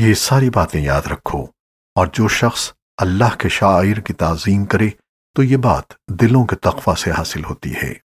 یہ ساری باتیں یاد رکھو اور جو شخص اللہ کے شاعر کی تعظیم کرے تو یہ بات دلوں کے تقوی سے حاصل ہوتی ہے۔